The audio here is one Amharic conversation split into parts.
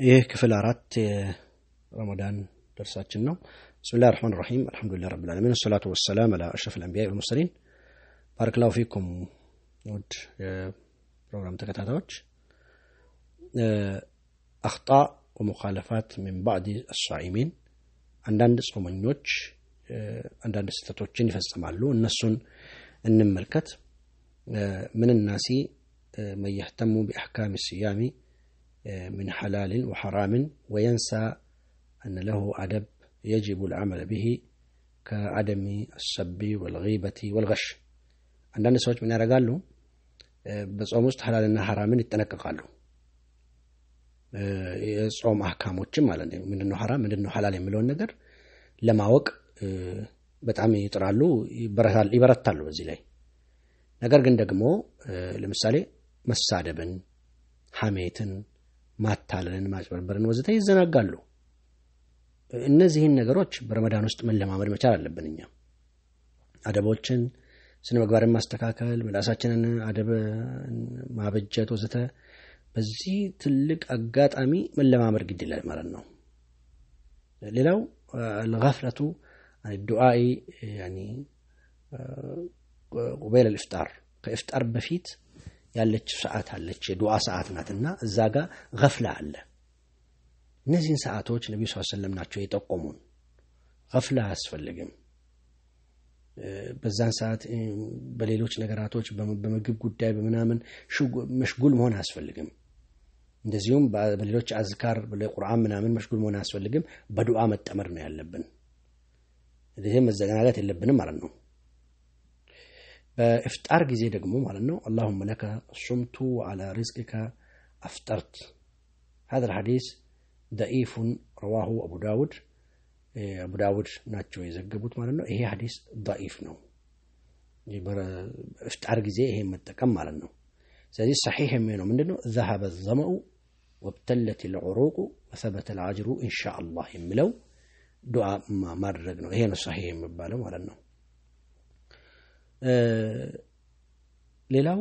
ይህ ክፍል አራት የረመዳን ደርሳችን ነው። ብስሚላህ ረሕማን ረሒም አልሐምዱሊላህ ረብል ዓለሚን ወሰላቱ ወሰላም አላ አሽረፍ ልአንቢያ ወልሙርሰሊን ባረክላሁ ፊኩም ውድ የፕሮግራም ተከታታዮች አክጣ ወሙኻለፋት ሚን ባዕድ አሳኢሚን አንዳንድ ጾመኞች አንዳንድ ስህተቶችን ይፈጽማሉ። እነሱን እንመልከት። ምን ናሲ መን የህተሙ ቢአሕካም ሲያሚ من حلال وحرام وينسى أن له أدب يجب العمل به كعدم السب والغيبة والغش አንዳንድ ሰዎች ምን ያደርጋሉ? በጾም ውስጥ ሐላልና ሐራምን ይጠነቀቃሉ። የጾም አህካሞችም ማለት ነው። ምንድነው ሐራም ምንድነው ሐላል የሚለውን ነገር ለማወቅ በጣም ይጥራሉ፣ ይበረታሉ በዚህ ላይ። ነገር ግን ደግሞ ለምሳሌ መሳደብን፣ ሐሜትን ማታለልን፣ ማጭበርበርን ወዘተ ይዘናጋሉ። እነዚህን ነገሮች በረመዳን ውስጥ መለማመድ መቻል አለብን። እኛ አደቦችን፣ ስነ ምግባርን ማስተካከል፣ ምላሳችንን አደብ ማበጀት ወዘተ በዚህ ትልቅ አጋጣሚ መለማመድ ግድ ይላል ማለት ነው። ሌላው አልገፍለቱ ዱዓኢ ቁበይል ልፍጣር ከኢፍጣር በፊት ያለች ሰዓት አለች፣ የዱዓ ሰዓት ናትና እዛ ጋር ገፍላ አለ። እነዚህን ሰዓቶች ነቢዩ ስ ሰለም ናቸው የጠቆሙን። ገፍላ አያስፈልግም። በዛን ሰዓት በሌሎች ነገራቶች በምግብ ጉዳይ በምናምን መሽጉል መሆን አያስፈልግም። እንደዚሁም በሌሎች አዝካር ቁርአን ምናምን መሽጉል መሆን አያስፈልግም። በዱዓ መጠመር ነው ያለብን። ይህም መዘናጋት የለብንም ማለት ነው። በኢፍጣር ጊዜ ደግሞ ማለት ነው አላሁመ ለከ ሱምቱ ወዓላ ሪዝቅከ አፍጠርት ሀዛ ልሐዲስ ደኢፉን ረዋሁ አቡ ዳውድ አቡ ዳውድ ናቸው የዘገቡት ማለት ነው። ይሄ ሐዲስ ደኢፍ ነው። በኢፍጣር ጊዜ ይሄ መጠቀም ማለት ነው። ስለዚህ ሰሒሕ የሚሆነው ምንድን ነው? ዘሀበ ዘመኡ ወብተለት ልዑሩቁ ወሰበተ ልአጅሩ ኢንሻ አላህ የሚለው ዱዓ ማድረግ ነው። ይሄ ነው ሰሒሕ የሚባለው ማለት ነው። ሌላው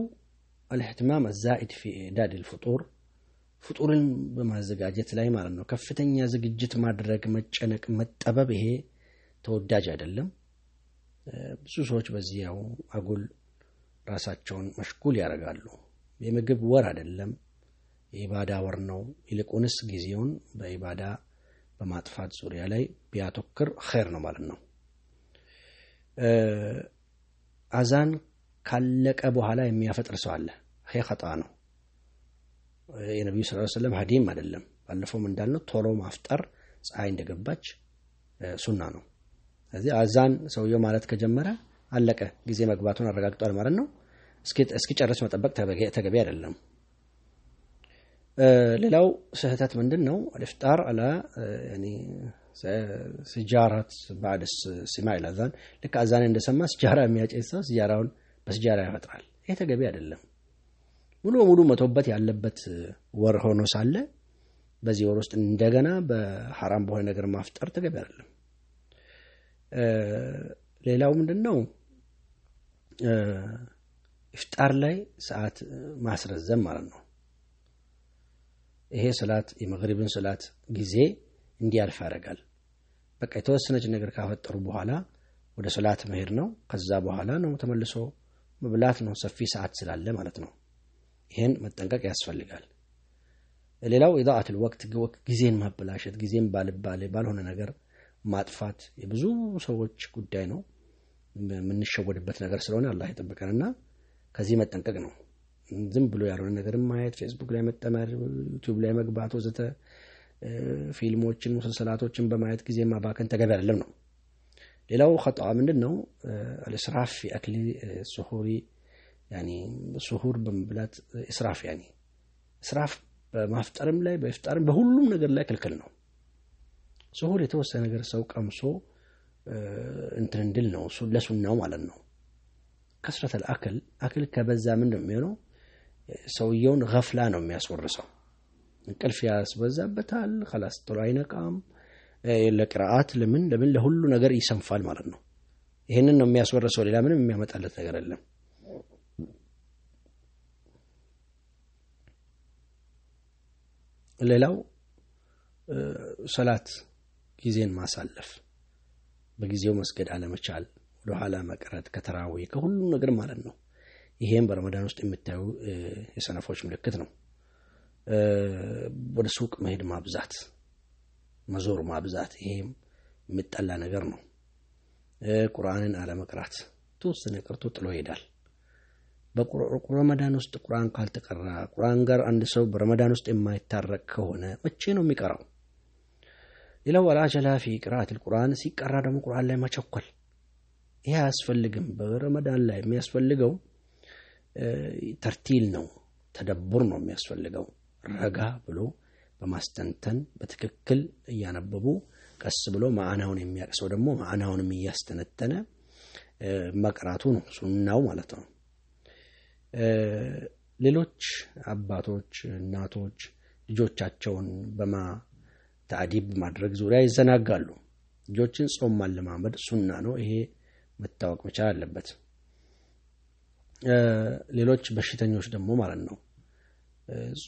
አልሕትማም አዛኢድ ፊ ኢዕዳድ ልፍጡር ፍጡርን በማዘጋጀት ላይ ማለት ነው። ከፍተኛ ዝግጅት ማድረግ፣ መጨነቅ፣ መጠበብ ይሄ ተወዳጅ አይደለም። ብዙ ሰዎች በዚህ ያው አጉል ራሳቸውን መሽጉል ያደርጋሉ። የምግብ ወር አይደለም፣ የኢባዳ ወር ነው። ይልቁንስ ጊዜውን በኢባዳ በማጥፋት ዙሪያ ላይ ቢያተክር ኸይር ነው ማለት ነው። አዛን ካለቀ በኋላ የሚያፈጥር ሰው አለ። ይሄ ኸጣ ነው። የነቢዩ ስ ሰለም ሀዲም አይደለም። ባለፈውም እንዳልነው ቶሎ ማፍጠር ፀሐይ እንደገባች ሱና ነው። ስለዚህ አዛን ሰውየው ማለት ከጀመረ አለቀ፣ ጊዜ መግባቱን አረጋግጧል ማለት ነው። እስኪጨርስ መጠበቅ ተገቢ አይደለም። ሌላው ስህተት ምንድን ነው? አልፍጣር አላ ስጃራት ባዕድ ሲማዕ አዛን ልክ አዛን እንደሰማ ስጃራ የሚያጨስ ሰው ስጃራውን በስጃራ ያፈጥራል። ይሄ ተገቢ አይደለም። ሙሉ በሙሉ መቶበት ያለበት ወር ሆኖ ሳለ በዚህ ወር ውስጥ እንደገና በሐራም በሆነ ነገር ማፍጠር ተገቢ አይደለም። ሌላው ምንድን ነው? ኢፍጣር ላይ ሰዓት ማስረዘም ማለት ነው። ይሄ ሰላት የመግሪብን ሰላት ጊዜ እንዲያልፍ ያደርጋል። በቃ የተወሰነች ነገር ካፈጠሩ በኋላ ወደ ሰላት መሄድ ነው። ከዛ በኋላ ነው ተመልሶ መብላት ነው። ሰፊ ሰዓት ስላለ ማለት ነው። ይሄን መጠንቀቅ ያስፈልጋል። ሌላው إضاعة الوقت ጊዜን ማበላሸት፣ ጊዜን በአልባሌ ባልሆነ ነገር ማጥፋት የብዙ ሰዎች ጉዳይ ነው። የምንሸወድበት ነገር ስለሆነ አላህ ይጠብቀንና ከዚህ መጠንቀቅ ነው። ዝም ብሎ ያልሆነ ነገርን ማየት፣ ፌስቡክ ላይ መጠመር፣ ዩቲዩብ ላይ መግባት ወዘተ ፊልሞችን፣ ሙሰልሰላቶችን በማየት ጊዜ ማባከን ተገቢ አይደለም ነው። ሌላው ኸጣ ምንድን ነው? አልእስራፍ የአክሊ ሱሁሪ ሱሁር በመብላት እስራፍ ያኒ እስራፍ በማፍጠርም ላይ በኢፍጣርም በሁሉም ነገር ላይ ክልክል ነው። ሱሁር የተወሰነ ነገር ሰው ቀምሶ እንትን እንድል ነው ለሱናው ማለት ነው። ከስረተል አክል አክል ከበዛ ምንድን ነው የሚሆነው? ሰውየውን ገፍላ ነው የሚያስወርሰው። እንቅልፍ ያስበዛበታል። ከላስ ጥሎ አይነቃም። ለቅርአት ለምን ለምን ለሁሉ ነገር ይሰንፋል ማለት ነው። ይህንን ነው የሚያስወርሰው። ሌላ ምንም የሚያመጣለት ነገር የለም። ሌላው ሰላት ጊዜን ማሳለፍ፣ በጊዜው መስገድ አለመቻል፣ ወደኋላ መቅረት ከተራዊ ከሁሉም ነገር ማለት ነው። ይሄም በረመዳን ውስጥ የምታዩ የሰነፎች ምልክት ነው። ወደ ሱቅ መሄድ ማብዛት፣ መዞር ማብዛት፣ ይሄም የሚጠላ ነገር ነው። ቁርአንን አለመቅራት ተወሰነ ቀርቶ ጥሎ ይሄዳል። በረመዳን ውስጥ ቁርአን ካልተቀራ ቁርአን ጋር አንድ ሰው በረመዳን ውስጥ የማይታረቅ ከሆነ መቼ ነው የሚቀራው? ሌላው ወልአጀላ ፊ ቅራአት ቁርአን ሲቀራ ደግሞ ቁርአን ላይ መቸኮል ይሄ አያስፈልግም። በረመዳን ላይ የሚያስፈልገው ተርቲል ነው፣ ተደቡር ነው የሚያስፈልገው። ረጋ ብሎ በማስተንተን በትክክል እያነበቡ ቀስ ብሎ ማዕናውን የሚያውቅ ሰው ደግሞ ማዕናውንም እያስተነተነ መቅራቱ ነው ሱናው ማለት ነው። ሌሎች አባቶች፣ እናቶች ልጆቻቸውን በማ ታዲብ ማድረግ ዙሪያ ይዘናጋሉ። ልጆችን ጾም ማለማመድ ሱና ነው። ይሄ መታወቅ መቻል አለበት። ሌሎች በሽተኞች ደግሞ ማለት ነው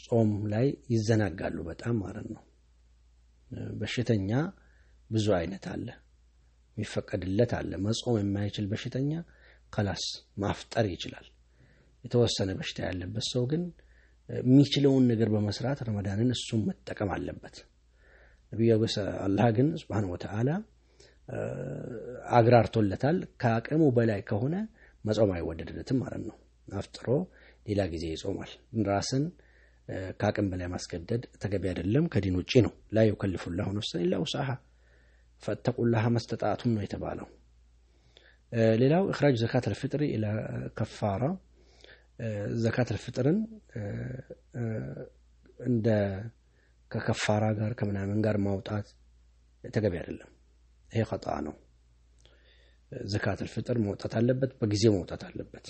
ጾም ላይ ይዘናጋሉ በጣም ማለት ነው። በሽተኛ ብዙ አይነት አለ፣ የሚፈቀድለት አለ። መጾም የማይችል በሽተኛ ከላስ ማፍጠር ይችላል። የተወሰነ በሽታ ያለበት ሰው ግን የሚችለውን ነገር በመስራት ረመዳንን እሱም መጠቀም አለበት። ነቢዩ አላህ ግን ስብሓነ ወተዓላ አግራርቶለታል። ከአቅሙ በላይ ከሆነ መጾም አይወደድለትም ማለት ነው። አፍጥሮ ሌላ ጊዜ ይጾማል። ራስን ከአቅም በላይ ማስገደድ ተገቢ አይደለም፣ ከዲን ውጭ ነው። ላ ዩከልፉ ላሁ ነፍሰን ኢላ ውስዐሃ ፈተቁላህ መስተጣቱም ነው የተባለው። ሌላው እኽራጅ ዘካት አልፍጥሪ ኢላ ከፋራ ዘካት አልፍጥርን እንደ ከከፋራ ጋር ከምናምን ጋር ማውጣት ተገቢ አይደለም። ይሄ ኸጣ ነው። ዘካት አልፍጥር መውጣት አለበት፣ በጊዜ መውጣት አለበት።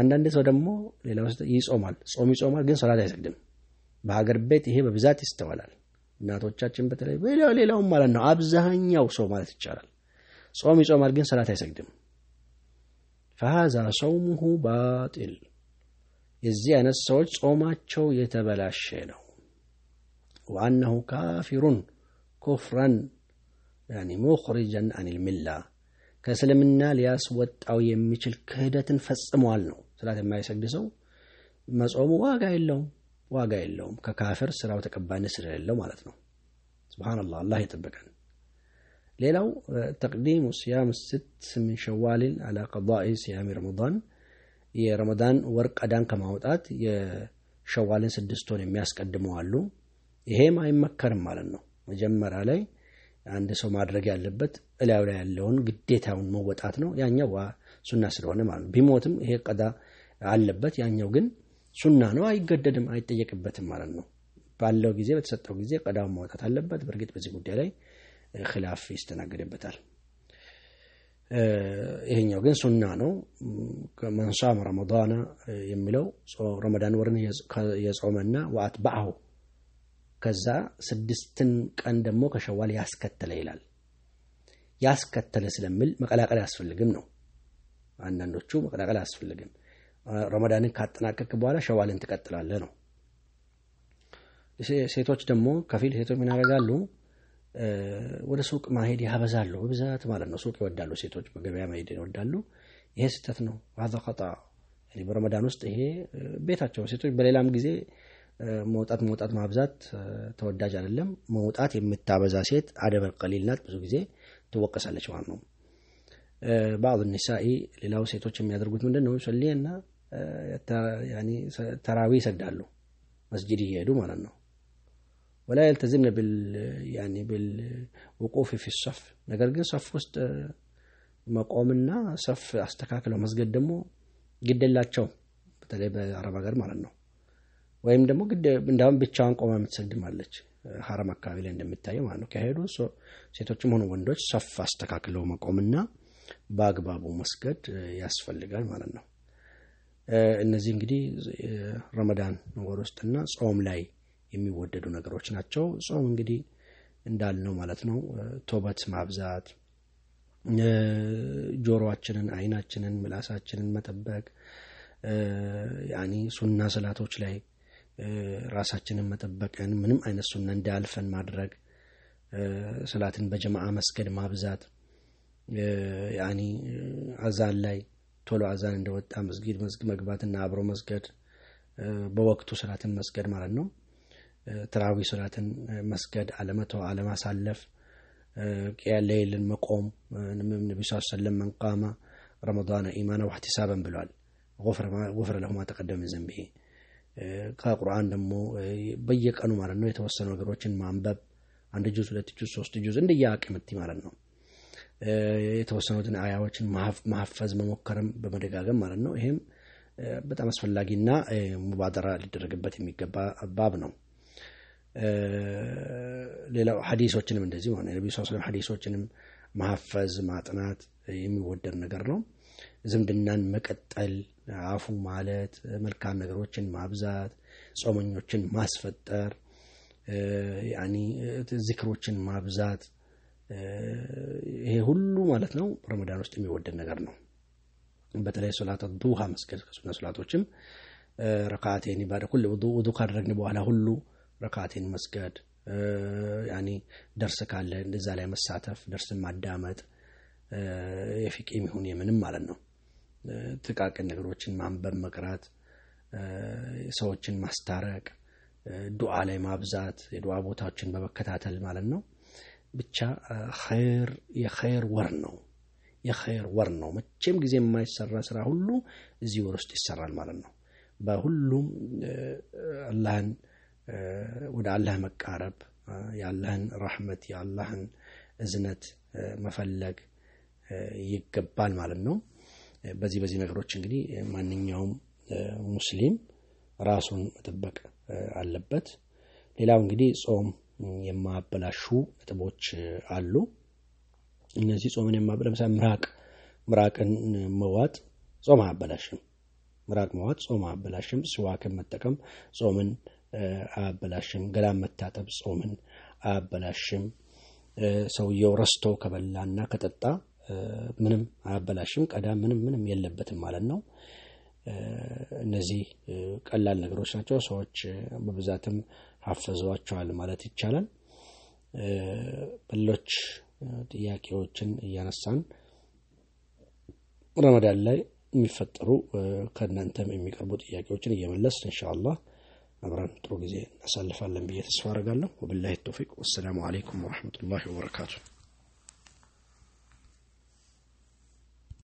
አንዳንድ ሰው ደግሞ ሌላ ውስጥ ይጾማል፣ ጾም ይጾማል፣ ግን ሰላት አይሰግድም። በሀገር ቤት ይሄ በብዛት ይስተዋላል። እናቶቻችን በተለይ ሌላውም ማለት ነው፣ አብዛኛው ሰው ማለት ይቻላል ጾም ይጾማል፣ ግን ሰላት አይሰግድም። ፈሃዛ ሰውሙሁ ባጢል የዚህ አይነት ሰዎች ጾማቸው የተበላሸ ነው። ወአነሁ ካፊሩን ኩፍረን ሙኽሪጀን አኒል ሚላ ከእስልምና ሊያስወጣው የሚችል ክህደትን ፈጽመዋል ነው። ሰላት የማይሰግድ ሰው መጾሙ ዋጋ የለውም፣ ዋጋ የለውም። ከካፍር ስራው ተቀባይነት ስለሌለው ማለት ነው። ሱብሓነላህ አላህ ይጠብቀን። ሌላው ተቅዲሙ ሲያም ስት ምን ሸዋልን አላ ቀዳኢ ሲያሚ ረመዳን የረመዳን ወር ቀዳን ከማውጣት የሸዋልን ስድስት ወር የሚያስቀድሙ አሉ። ይሄም አይመከርም ማለት ነው። መጀመሪያ ላይ አንድ ሰው ማድረግ ያለበት እላዩ ላይ ያለውን ግዴታውን መወጣት ነው። ያኛው ሱና ስለሆነ ማለት ነው። ቢሞትም ይሄ ቀዳ አለበት። ያኛው ግን ሱና ነው፣ አይገደድም፣ አይጠየቅበትም ማለት ነው። ባለው ጊዜ በተሰጠው ጊዜ ቀዳውን ማውጣት አለበት። በእርግጥ በዚህ ጉዳይ ላይ ኪላፍ ይስተናገድበታል። ይሄኛው ግን ሱና ነው። መንሳም ረመዳና የሚለው ረመዳን ወርን የጾመና ወአትበዐሁ ከዛ ስድስትን ቀን ደግሞ ከሸዋል ያስከተለ ይላል። ያስከተለ ስለሚል መቀላቀል አያስፈልግም ነው። አንዳንዶቹ መቀላቀል አያስፈልግም፣ ረመዳንን ካጠናቀቅ በኋላ ሸዋልን ትቀጥላለህ ነው። ሴቶች ደግሞ ከፊል ሴቶች ምን ያደርጋሉ? ወደ ሱቅ ማሄድ ያበዛሉ፣ በብዛት ማለት ነው። ሱቅ ይወዳሉ ሴቶች፣ በገበያ መሄድ ይወዳሉ። ይሄ ስህተት ነው። ሀዛ ኸጣ በረመዳን ውስጥ ይሄ ቤታቸው ሴቶች በሌላም ጊዜ መውጣት መውጣት ማብዛት ተወዳጅ አይደለም። መውጣት የምታበዛ ሴት አደበል ቀሊል ናት፣ ብዙ ጊዜ ትወቀሳለች ማለት ነው። ባዕድ ኒሳኢ ሌላው ሴቶች የሚያደርጉት ምንድን ነው? ሰሊና ተራዊ ይሰግዳሉ መስጂድ እየሄዱ ማለት ነው። ወላ የልተዝምነ ብልውቁፍ ፊ ሰፍ ነገር ግን ሰፍ ውስጥ መቆምና ሰፍ አስተካክለው መስገድ ደግሞ ግደላቸው በተለይ በአረብ ሀገር ማለት ነው። ወይም ደግሞ ግድ እንዳሁም ብቻዋን ቆማ የምትሰግድም አለች ሀረም አካባቢ ላይ እንደሚታየው ማለት ነው። ከሄዱ ሴቶችም ሆኑ ወንዶች ሰፍ አስተካክለው መቆምና በአግባቡ መስገድ ያስፈልጋል ማለት ነው። እነዚህ እንግዲህ ረመዳን ወር ውስጥና ጾም ላይ የሚወደዱ ነገሮች ናቸው። ጾም እንግዲህ እንዳልነው ማለት ነው ቶበት ማብዛት፣ ጆሮአችንን፣ አይናችንን፣ ምላሳችንን መጠበቅ ያኒ ሱና ሰላቶች ላይ ራሳችንን መጠበቅን ምንም አይነት ሱና እንዳያልፈን ማድረግ ሰላትን በጀማዓ መስገድ ማብዛት ያኒ አዛን ላይ ቶሎ አዛን እንደወጣ መስጊድ መግባትና አብሮ መስገድ በወቅቱ ሰላትን መስገድ ማለት ነው። ተራዊ ሰላትን መስገድ አለመተው፣ አለማሳለፍ፣ ሌይልን መቆም ነቢ ስ ሰለም መን ቃመ ረመዳነ ኢማና ወሕቲሳበን ብሏል። غفر له ما تقدم ذنبه። ከቁርአን ደግሞ በየቀኑ ማለት ነው የተወሰኑ ነገሮችን ማንበብ አንድ ጁዝ፣ ሁለት ጁዝ፣ ሶስት ጁዝ እንደየ አቅሚቲ ማለት ነው የተወሰኑትን አያዎችን ማሐፈዝ መሞከርም በመደጋገም ማለት ነው። ይሄም በጣም አስፈላጊና ሙባደራ ሊደረግበት የሚገባ ባብ ነው። ሌላው ሐዲሶችንም እንደዚህ ሆነ የነቢ ስ ሐዲሶችንም ማሐፈዝ ማጥናት የሚወደድ ነገር ነው። ዝምድናን መቀጠል፣ አፉ ማለት፣ መልካም ነገሮችን ማብዛት፣ ጾመኞችን ማስፈጠር፣ ያኒ ማብዛት ይሄ ሁሉ ማለት ነው ረመዳን ውስጥ የሚወደድ ነገር ነው። በተለይ ሶላት ዱሃ መስገድ ከሱና ሶላቶችም ረካቴን ባደ ኩል ውዱ ካደረግን በኋላ ሁሉ ረካቴን መስገድ ያኒ ደርስ ካለ እንደዛ ላይ መሳተፍ፣ ደርስን ማዳመጥ የፊቂም ይሁን የምንም ማለት ነው። ጥቃቅን ነገሮችን ማንበብ፣ መቅራት፣ ሰዎችን ማስታረቅ፣ ዱዓ ላይ ማብዛት፣ የዱዓ ቦታዎችን በመከታተል ማለት ነው። ብቻ ኸይር የኸይር ወር ነው። የኸይር ወር ነው። መቼም ጊዜ የማይሰራ ስራ ሁሉ እዚህ ወር ውስጥ ይሰራል ማለት ነው። በሁሉም አላህን ወደ አላህ መቃረብ የአላህን ረሕመት የአላህን እዝነት መፈለግ ይገባል ማለት ነው። በዚህ በዚህ ነገሮች እንግዲህ ማንኛውም ሙስሊም ራሱን መጠበቅ አለበት። ሌላው እንግዲህ ጾም የማበላሹ ነጥቦች አሉ። እነዚህ ጾምን የማበላ ለምሳሌ ምራቅ ምራቅን መዋጥ ጾም አያበላሽም። ምራቅ መዋጥ ጾም አያበላሽም። ስዋክን መጠቀም ጾምን አያበላሽም። ገላን መታጠብ ጾምን አያበላሽም። ሰውየው ረስቶ ከበላና ከጠጣ ምንም አያበላሽም። ቀዳ ምንም ምንም የለበትም ማለት ነው። እነዚህ ቀላል ነገሮች ናቸው። ሰዎች በብዛትም ሀፈዘዋቸዋል ማለት ይቻላል። በሌሎች ጥያቄዎችን እያነሳን ረመዳን ላይ የሚፈጠሩ ከእናንተም የሚቀርቡ ጥያቄዎችን እየመለስ ኢንሻአላህ አብረን ጥሩ ጊዜ እናሳልፋለን ብዬ ተስፋ አደርጋለሁ። ወቢላሂ ተውፊቅ። ወሰላሙ አለይኩም ወረሕመቱላሂ ወበረካቱ።